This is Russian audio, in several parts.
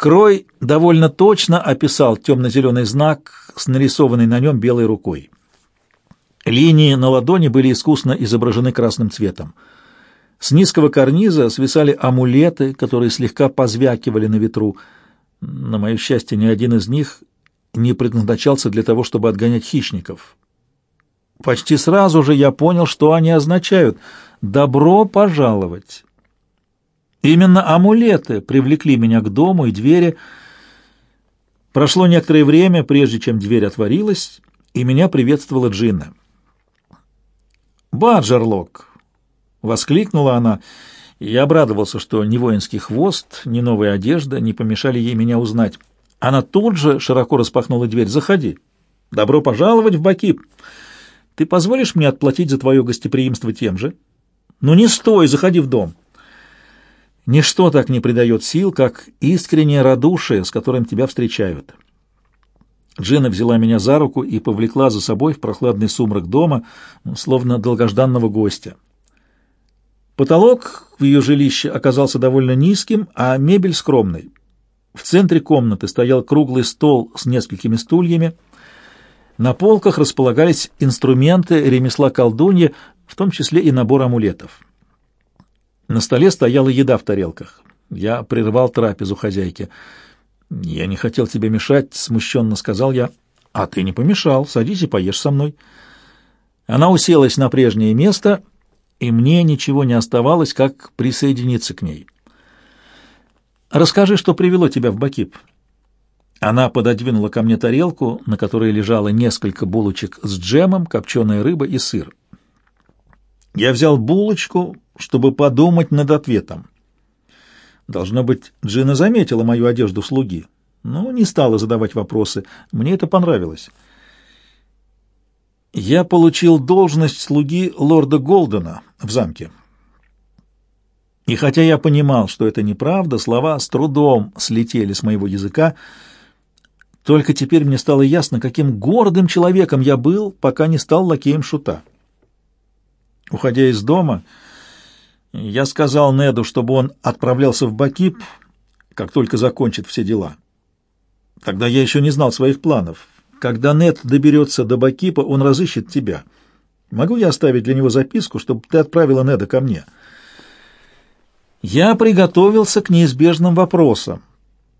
Крой довольно точно описал темно-зеленый знак с нарисованной на нем белой рукой. Линии на ладони были искусно изображены красным цветом. С низкого карниза свисали амулеты, которые слегка позвякивали на ветру. На мое счастье, ни один из них не предназначался для того, чтобы отгонять хищников. Почти сразу же я понял, что они означают «добро пожаловать». Именно амулеты привлекли меня к дому и двери. Прошло некоторое время, прежде чем дверь отворилась, и меня приветствовала Джинна. «Баджерлок!» — воскликнула она, я обрадовался, что ни воинский хвост, ни новая одежда не помешали ей меня узнать. Она тут же широко распахнула дверь. «Заходи! Добро пожаловать в Бакип! Ты позволишь мне отплатить за твое гостеприимство тем же? Ну не стой, заходи в дом!» Ничто так не придает сил, как искреннее радушие, с которым тебя встречают. Джина взяла меня за руку и повлекла за собой в прохладный сумрак дома, словно долгожданного гостя. Потолок в ее жилище оказался довольно низким, а мебель скромной. В центре комнаты стоял круглый стол с несколькими стульями. На полках располагались инструменты ремесла колдуньи, в том числе и набор амулетов. На столе стояла еда в тарелках. Я прервал трапезу хозяйки. «Я не хотел тебе мешать», — смущенно сказал я. «А ты не помешал. Садись и поешь со мной». Она уселась на прежнее место, и мне ничего не оставалось, как присоединиться к ней. «Расскажи, что привело тебя в Бакип». Она пододвинула ко мне тарелку, на которой лежало несколько булочек с джемом, копченая рыба и сыр. Я взял булочку, чтобы подумать над ответом. Должно быть, Джина заметила мою одежду слуги, но не стала задавать вопросы. Мне это понравилось. Я получил должность слуги лорда Голдена в замке. И хотя я понимал, что это неправда, слова с трудом слетели с моего языка, только теперь мне стало ясно, каким гордым человеком я был, пока не стал лакеем шута. Уходя из дома, я сказал Неду, чтобы он отправлялся в Бакип, как только закончит все дела. Тогда я еще не знал своих планов. Когда Нед доберется до Бакипа, он разыщет тебя. Могу я оставить для него записку, чтобы ты отправила Неда ко мне?» Я приготовился к неизбежным вопросам.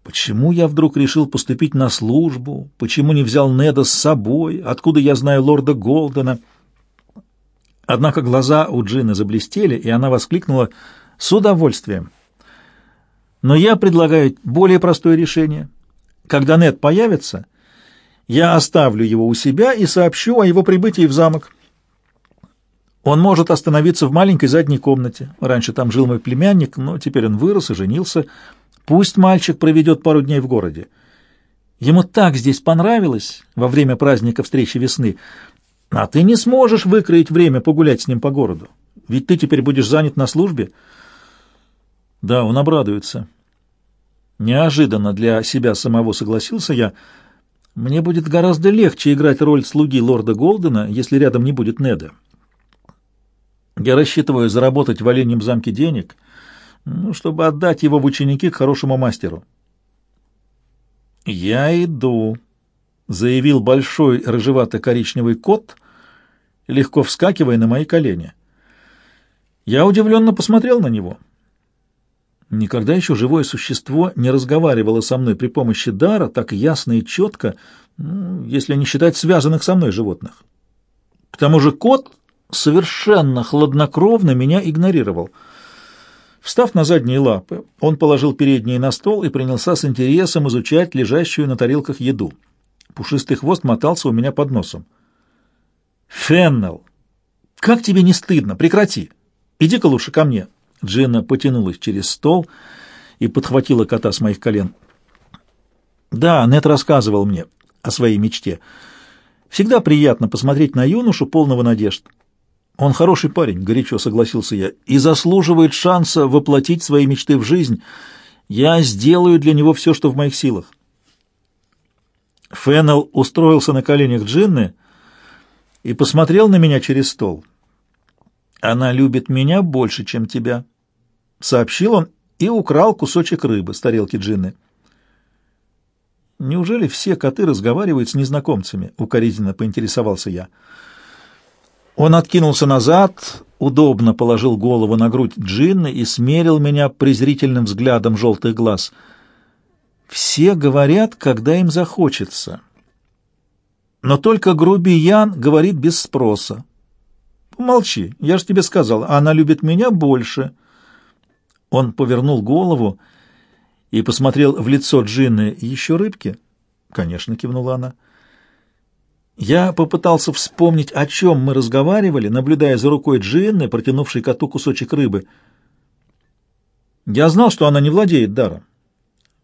Почему я вдруг решил поступить на службу? Почему не взял Неда с собой? Откуда я знаю лорда Голдена? Однако глаза у Джины заблестели, и она воскликнула «С удовольствием!» «Но я предлагаю более простое решение. Когда Нед появится, я оставлю его у себя и сообщу о его прибытии в замок. Он может остановиться в маленькой задней комнате. Раньше там жил мой племянник, но теперь он вырос и женился. Пусть мальчик проведет пару дней в городе. Ему так здесь понравилось во время праздника встречи весны, а ты не сможешь выкроить время погулять с ним по городу. Ведь ты теперь будешь занят на службе. Да, он обрадуется. Неожиданно для себя самого согласился я. Мне будет гораздо легче играть роль слуги лорда Голдена, если рядом не будет Неда. Я рассчитываю заработать в Оленьем замке денег, ну, чтобы отдать его в ученики к хорошему мастеру. «Я иду», — заявил большой рыжевато-коричневый кот, легко вскакивая на мои колени. Я удивленно посмотрел на него. Никогда еще живое существо не разговаривало со мной при помощи дара так ясно и четко, ну, если не считать связанных со мной животных. К тому же кот совершенно хладнокровно меня игнорировал. Встав на задние лапы, он положил передние на стол и принялся с интересом изучать лежащую на тарелках еду. Пушистый хвост мотался у меня под носом. «Феннел! Как тебе не стыдно? Прекрати! Иди-ка лучше ко мне!» Джина потянулась через стол и подхватила кота с моих колен. «Да, Нет рассказывал мне о своей мечте. Всегда приятно посмотреть на юношу, полного надежд. Он хороший парень, горячо согласился я, и заслуживает шанса воплотить свои мечты в жизнь. Я сделаю для него все, что в моих силах. Феннел устроился на коленях Джинны и посмотрел на меня через стол. «Она любит меня больше, чем тебя», — сообщил он и украл кусочек рыбы с тарелки Джинны. Неужели все коты разговаривают с незнакомцами? Укоризненно поинтересовался я. Он откинулся назад, удобно положил голову на грудь Джинны и смерил меня презрительным взглядом желтых глаз. Все говорят, когда им захочется. Но только грубиян говорит без спроса. Молчи, я же тебе сказал, она любит меня больше. Он повернул голову и посмотрел в лицо Джинны. «Еще рыбки?» «Конечно», — кивнула она. Я попытался вспомнить, о чем мы разговаривали, наблюдая за рукой Джинны, протянувшей коту кусочек рыбы. Я знал, что она не владеет даром.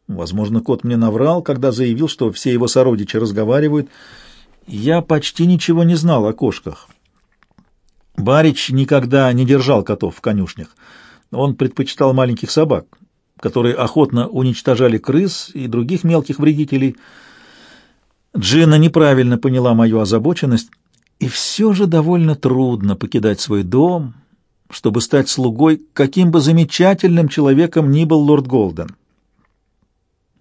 Возможно, кот мне наврал, когда заявил, что все его сородичи разговаривают. Я почти ничего не знал о кошках. Барич никогда не держал котов в конюшнях. Он предпочитал маленьких собак, которые охотно уничтожали крыс и других мелких вредителей. Джина неправильно поняла мою озабоченность, и все же довольно трудно покидать свой дом, чтобы стать слугой, каким бы замечательным человеком ни был лорд Голден.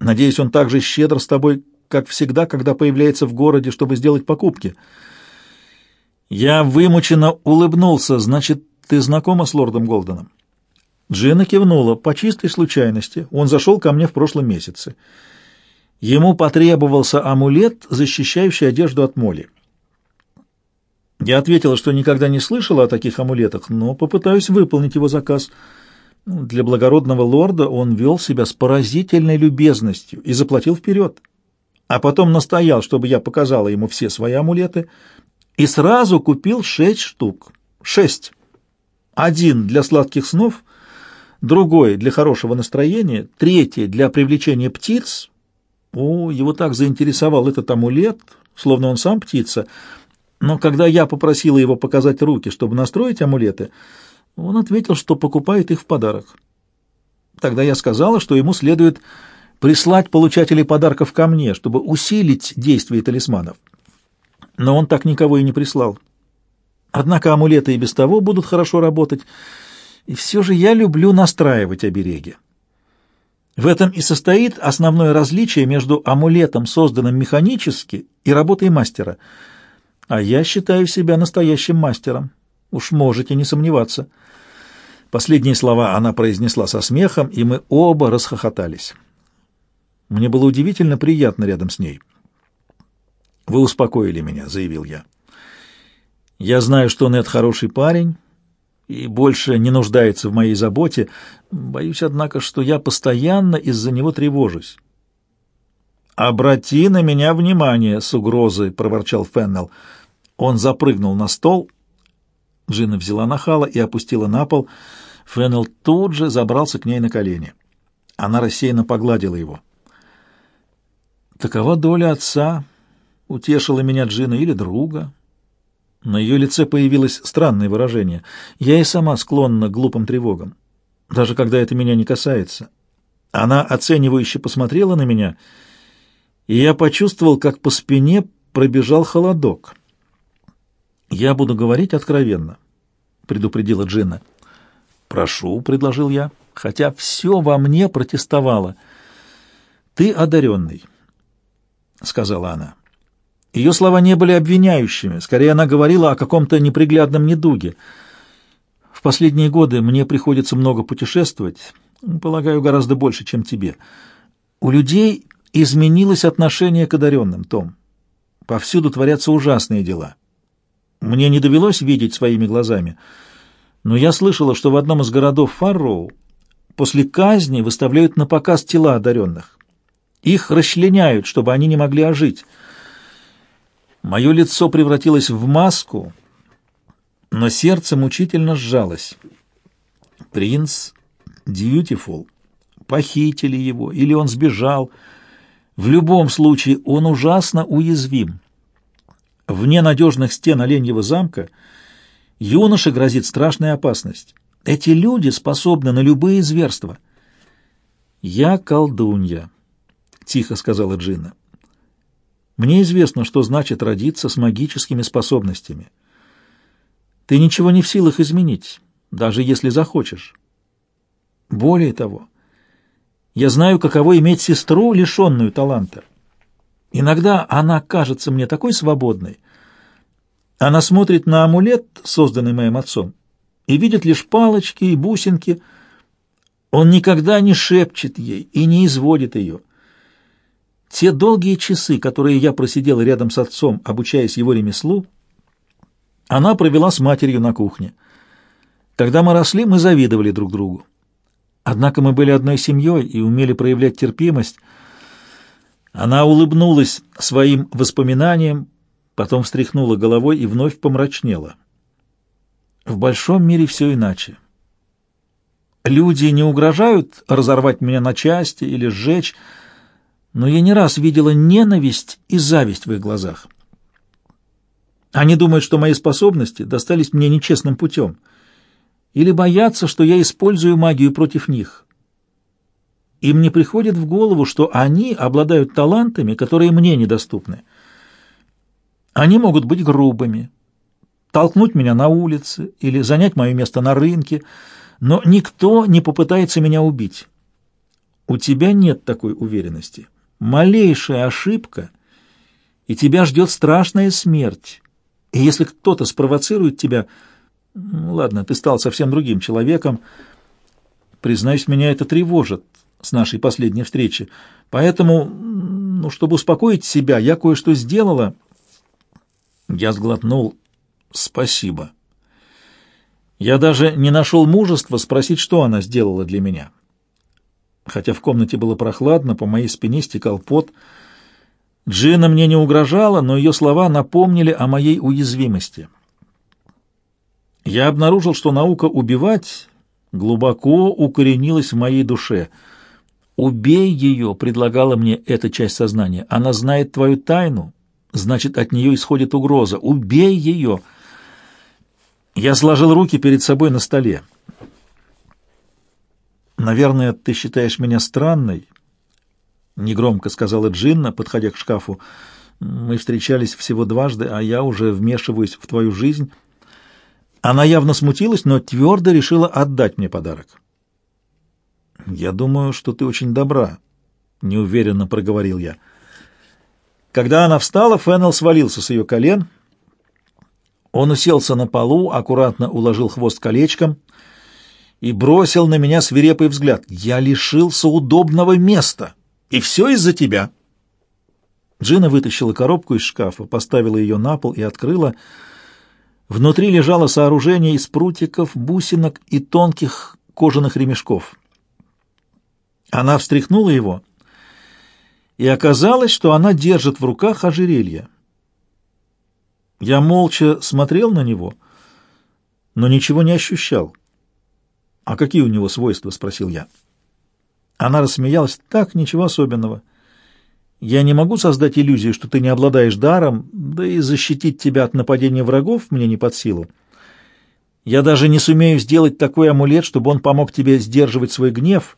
Надеюсь, он так же щедр с тобой, как всегда, когда появляется в городе, чтобы сделать покупки. Я вымученно улыбнулся. Значит, ты знакома с лордом Голденом? Джина кивнула. По чистой случайности. Он зашел ко мне в прошлом месяце. Ему потребовался амулет, защищающий одежду от моли. Я ответила, что никогда не слышала о таких амулетах, но попытаюсь выполнить его заказ. Для благородного лорда он вел себя с поразительной любезностью и заплатил вперед. А потом настоял, чтобы я показала ему все свои амулеты, и сразу купил шесть штук. Шесть. Один для сладких снов — другой для хорошего настроения, третий для привлечения птиц. О, его так заинтересовал этот амулет, словно он сам птица. Но когда я попросила его показать руки, чтобы настроить амулеты, он ответил, что покупает их в подарок. Тогда я сказала, что ему следует прислать получателей подарков ко мне, чтобы усилить действие талисманов. Но он так никого и не прислал. Однако амулеты и без того будут хорошо работать, и все же я люблю настраивать обереги. В этом и состоит основное различие между амулетом, созданным механически, и работой мастера. А я считаю себя настоящим мастером. Уж можете не сомневаться. Последние слова она произнесла со смехом, и мы оба расхохотались. Мне было удивительно приятно рядом с ней. «Вы успокоили меня», — заявил я. «Я знаю, что Нед хороший парень, и больше не нуждается в моей заботе. Боюсь, однако, что я постоянно из-за него тревожусь. «Обрати на меня внимание!» — с угрозой проворчал Феннел. Он запрыгнул на стол. Джина взяла нахала и опустила на пол. Феннел тут же забрался к ней на колени. Она рассеянно погладила его. «Такова доля отца», — утешила меня Джина, — «или друга». На ее лице появилось странное выражение. Я и сама склонна к глупым тревогам, даже когда это меня не касается. Она оценивающе посмотрела на меня, и я почувствовал, как по спине пробежал холодок. «Я буду говорить откровенно», — предупредила Джина. «Прошу», — предложил я, хотя все во мне протестовало. «Ты одаренный», — сказала она. Ее слова не были обвиняющими, скорее она говорила о каком-то неприглядном недуге. В последние годы мне приходится много путешествовать, полагаю, гораздо больше, чем тебе. У людей изменилось отношение к одаренным, Том. Повсюду творятся ужасные дела. Мне не довелось видеть своими глазами, но я слышала, что в одном из городов Фарроу после казни выставляют на показ тела одаренных. Их расчленяют, чтобы они не могли ожить. Мое лицо превратилось в маску, но сердце мучительно сжалось. Принц Дьютифул. Похитили его, или он сбежал. В любом случае он ужасно уязвим. Вне надежных стен Оленьего замка юноше грозит страшная опасность. Эти люди способны на любые зверства. «Я колдунья», — тихо сказала Джинна. Мне известно, что значит родиться с магическими способностями. Ты ничего не в силах изменить, даже если захочешь. Более того, я знаю, каково иметь сестру, лишенную таланта. Иногда она кажется мне такой свободной. Она смотрит на амулет, созданный моим отцом, и видит лишь палочки и бусинки. Он никогда не шепчет ей и не изводит ее. Те долгие часы, которые я просидела рядом с отцом, обучаясь его ремеслу, она провела с матерью на кухне. Когда мы росли, мы завидовали друг другу. Однако мы были одной семьей и умели проявлять терпимость. Она улыбнулась своим воспоминаниям, потом встряхнула головой и вновь помрачнела. В большом мире все иначе. Люди не угрожают разорвать меня на части или сжечь, но я не раз видела ненависть и зависть в их глазах. Они думают, что мои способности достались мне нечестным путем — или боятся, что я использую магию против них. Им не приходит в голову, что они обладают талантами, которые мне недоступны. Они могут быть грубыми, толкнуть меня на улице или занять мое место на рынке, но никто не попытается меня убить. У тебя нет такой уверенности. Малейшая ошибка, и тебя ждет страшная смерть. И если кто-то спровоцирует тебя, ну, ладно, ты стал совсем другим человеком. Признаюсь, меня это тревожит с нашей последней встречи. Поэтому, ну, чтобы успокоить себя, я кое-что сделала. Я сглотнул. Спасибо. Я даже не нашел мужества спросить, что она сделала для меня. Хотя в комнате было прохладно, по моей спине стекал пот. Джина мне не угрожала, но ее слова напомнили о моей уязвимости я обнаружил, что наука убивать глубоко укоренилась в моей душе. «Убей ее», — предлагала мне эта часть сознания. «Она знает твою тайну, значит, от нее исходит угроза. Убей ее!» Я сложил руки перед собой на столе. «Наверное, ты считаешь меня странной?» — негромко сказала Джинна, подходя к шкафу. «Мы встречались всего дважды, а я уже вмешиваюсь в твою жизнь». Она явно смутилась, но твердо решила отдать мне подарок. «Я думаю, что ты очень добра», — неуверенно проговорил я. Когда она встала, Феннел свалился с ее колен. Он уселся на полу, аккуратно уложил хвост колечком и бросил на меня свирепый взгляд. «Я лишился удобного места, и все из-за тебя». Джина вытащила коробку из шкафа, поставила ее на пол и открыла — Внутри лежало сооружение из прутиков, бусинок и тонких кожаных ремешков. Она встряхнула его, и оказалось, что она держит в руках ожерелье. Я молча смотрел на него, но ничего не ощущал. «А какие у него свойства?» — спросил я. Она рассмеялась. «Так, ничего особенного». Я не могу создать иллюзию, что ты не обладаешь даром, да и защитить тебя от нападения врагов мне не под силу. Я даже не сумею сделать такой амулет, чтобы он помог тебе сдерживать свой гнев.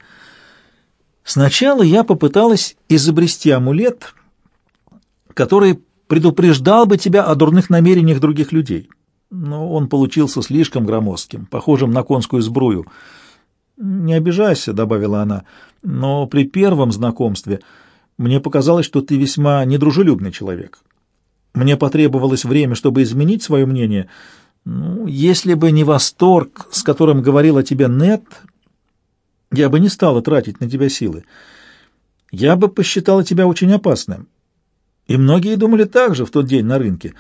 Сначала я попыталась изобрести амулет, который предупреждал бы тебя о дурных намерениях других людей. Но он получился слишком громоздким, похожим на конскую сбрую. «Не обижайся», — добавила она, — «но при первом знакомстве...» Мне показалось, что ты весьма недружелюбный человек. Мне потребовалось время, чтобы изменить свое мнение. Ну, если бы не восторг, с которым говорил о тебе Нет, я бы не стала тратить на тебя силы. Я бы посчитала тебя очень опасным. И многие думали так же в тот день на рынке.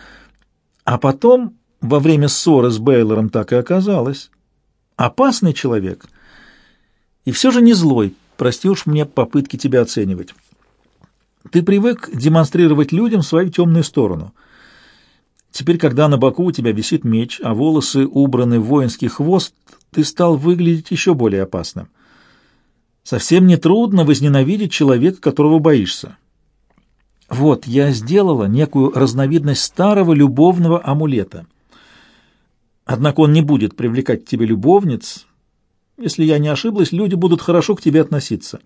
А потом, во время ссоры с Бейлором, так и оказалось. Опасный человек. И все же не злой. Прости уж мне попытки тебя оценивать. Ты привык демонстрировать людям свою темную сторону. Теперь, когда на боку у тебя висит меч, а волосы убраны в воинский хвост, ты стал выглядеть еще более опасным. Совсем нетрудно возненавидеть человека, которого боишься. Вот, я сделала некую разновидность старого любовного амулета. Однако он не будет привлекать к тебе любовниц. Если я не ошиблась, люди будут хорошо к тебе относиться.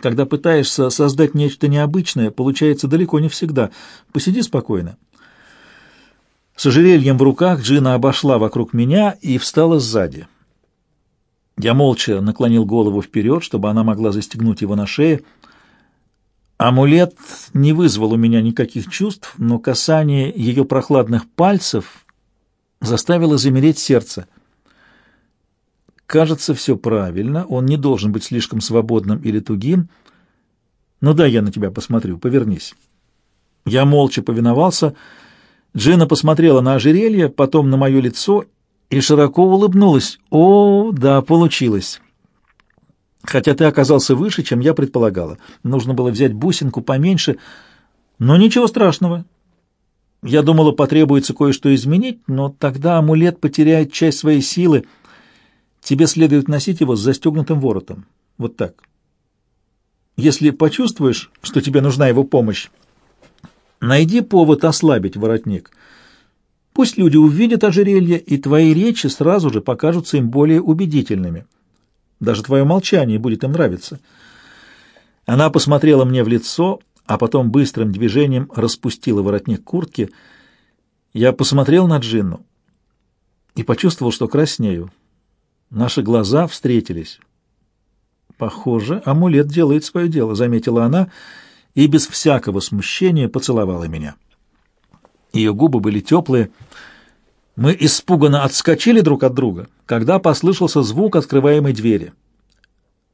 Когда пытаешься создать нечто необычное, получается далеко не всегда. Посиди спокойно. С ожерельем в руках Джина обошла вокруг меня и встала сзади. Я молча наклонил голову вперед, чтобы она могла застегнуть его на шее. Амулет не вызвал у меня никаких чувств, но касание ее прохладных пальцев заставило замереть сердце. Кажется, все правильно, он не должен быть слишком свободным или тугим. Ну да, я на тебя посмотрю, повернись. Я молча повиновался. Джина посмотрела на ожерелье, потом на мое лицо и широко улыбнулась. О, да, получилось. Хотя ты оказался выше, чем я предполагала. Нужно было взять бусинку поменьше, но ничего страшного. Я думала, потребуется кое-что изменить, но тогда амулет потеряет часть своей силы. Тебе следует носить его с застегнутым воротом. Вот так. Если почувствуешь, что тебе нужна его помощь, найди повод ослабить воротник. Пусть люди увидят ожерелье, и твои речи сразу же покажутся им более убедительными. Даже твое молчание будет им нравиться. Она посмотрела мне в лицо, а потом быстрым движением распустила воротник куртки. Я посмотрел на Джинну и почувствовал, что краснею. Наши глаза встретились. «Похоже, амулет делает свое дело», — заметила она, и без всякого смущения поцеловала меня. Ее губы были теплые. Мы испуганно отскочили друг от друга, когда послышался звук открываемой двери.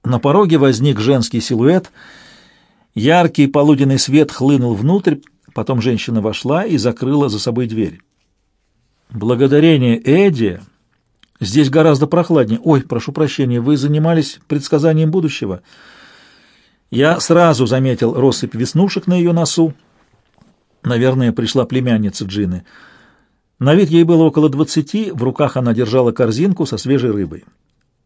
На пороге возник женский силуэт. Яркий полуденный свет хлынул внутрь, потом женщина вошла и закрыла за собой дверь. Благодарение Эдди здесь гораздо прохладнее. Ой, прошу прощения, вы занимались предсказанием будущего. Я сразу заметил россыпь веснушек на ее носу. Наверное, пришла племянница Джины. На вид ей было около двадцати, в руках она держала корзинку со свежей рыбой.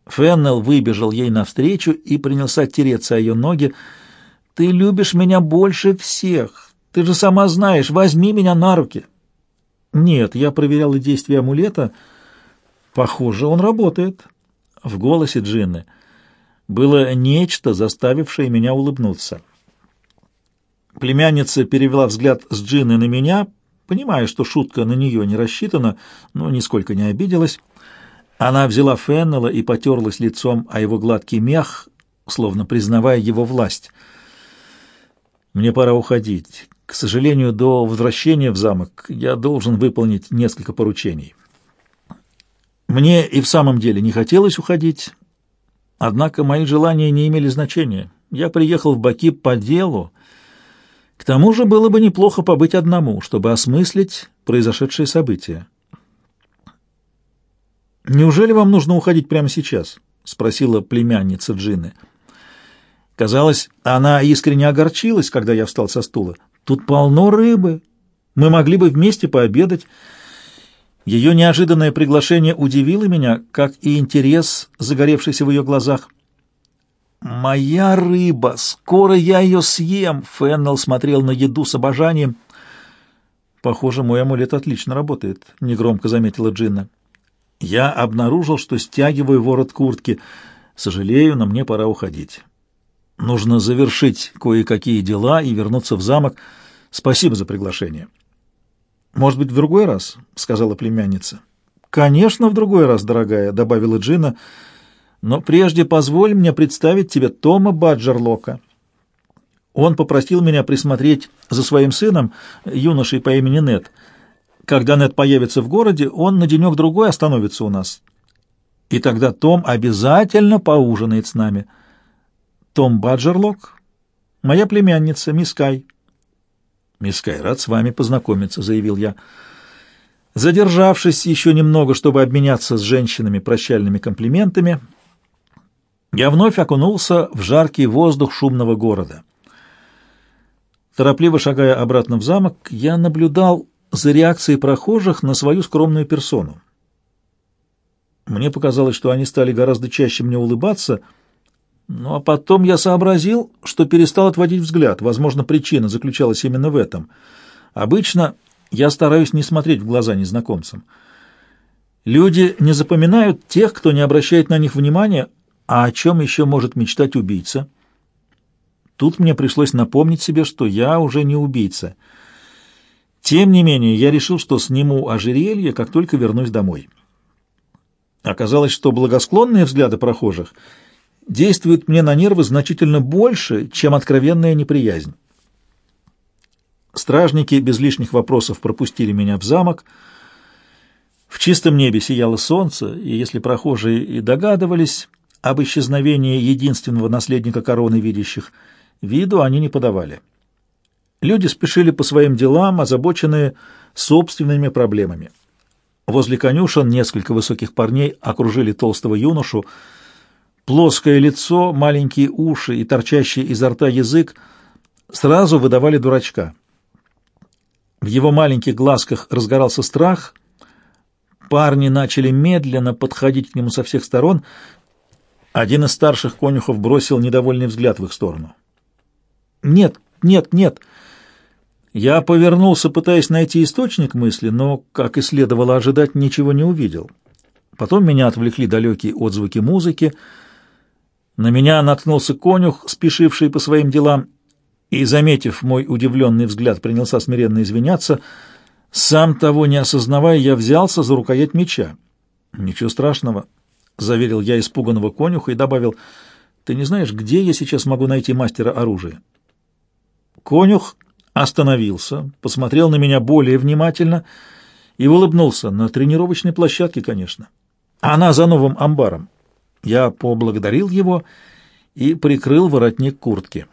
Феннел выбежал ей навстречу и принялся тереться о ее ноги. «Ты любишь меня больше всех. Ты же сама знаешь. Возьми меня на руки». «Нет, я проверял действие амулета. Похоже, он работает». В голосе Джинны было нечто, заставившее меня улыбнуться. Племянница перевела взгляд с Джинны на меня, понимая, что шутка на нее не рассчитана, но нисколько не обиделась. Она взяла Феннела и потерлась лицом о его гладкий мех, словно признавая его власть. «Мне пора уходить. К сожалению, до возвращения в замок я должен выполнить несколько поручений». Мне и в самом деле не хотелось уходить, однако мои желания не имели значения. Я приехал в Баки по делу, к тому же было бы неплохо побыть одному, чтобы осмыслить произошедшие события. «Неужели вам нужно уходить прямо сейчас?» — спросила племянница Джины. Казалось, она искренне огорчилась, когда я встал со стула. «Тут полно рыбы. Мы могли бы вместе пообедать». Ее неожиданное приглашение удивило меня, как и интерес, загоревшийся в ее глазах. «Моя рыба! Скоро я ее съем!» Феннел смотрел на еду с обожанием. «Похоже, мой амулет отлично работает», — негромко заметила Джинна. Я обнаружил, что стягиваю ворот куртки. Сожалею, но мне пора уходить. Нужно завершить кое-какие дела и вернуться в замок. Спасибо за приглашение. Может быть, в другой раз, сказала племянница. Конечно, в другой раз, дорогая, добавила Джина. Но прежде позволь мне представить тебе Тома Баджерлока. Он попросил меня присмотреть за своим сыном, юношей по имени Нет. Когда Нед появится в городе, он на денек-другой остановится у нас. И тогда Том обязательно поужинает с нами. Том Баджерлок, моя племянница, мисс Кай. «Мисс Кай, рад с вами познакомиться», — заявил я. Задержавшись еще немного, чтобы обменяться с женщинами прощальными комплиментами, я вновь окунулся в жаркий воздух шумного города. Торопливо шагая обратно в замок, я наблюдал за реакцией прохожих на свою скромную персону. Мне показалось, что они стали гораздо чаще мне улыбаться, ну а потом я сообразил, что перестал отводить взгляд. Возможно, причина заключалась именно в этом. Обычно я стараюсь не смотреть в глаза незнакомцам. Люди не запоминают тех, кто не обращает на них внимания, а о чем еще может мечтать убийца? Тут мне пришлось напомнить себе, что я уже не убийца — тем не менее, я решил, что сниму ожерелье, как только вернусь домой. Оказалось, что благосклонные взгляды прохожих действуют мне на нервы значительно больше, чем откровенная неприязнь. Стражники без лишних вопросов пропустили меня в замок. В чистом небе сияло солнце, и если прохожие и догадывались об исчезновении единственного наследника короны видящих, виду они не подавали. Люди спешили по своим делам, озабоченные собственными проблемами. Возле конюшен несколько высоких парней окружили толстого юношу. Плоское лицо, маленькие уши и торчащий изо рта язык сразу выдавали дурачка. В его маленьких глазках разгорался страх. Парни начали медленно подходить к нему со всех сторон. Один из старших конюхов бросил недовольный взгляд в их сторону. «Нет, нет, нет!» Я повернулся, пытаясь найти источник мысли, но, как и следовало ожидать, ничего не увидел. Потом меня отвлекли далекие отзвуки музыки. На меня наткнулся конюх, спешивший по своим делам, и, заметив мой удивленный взгляд, принялся смиренно извиняться. Сам того не осознавая, я взялся за рукоять меча. «Ничего страшного», — заверил я испуганного конюха и добавил, «Ты не знаешь, где я сейчас могу найти мастера оружия?» Конюх остановился, посмотрел на меня более внимательно и улыбнулся. На тренировочной площадке, конечно. Она за новым амбаром. Я поблагодарил его и прикрыл воротник куртки.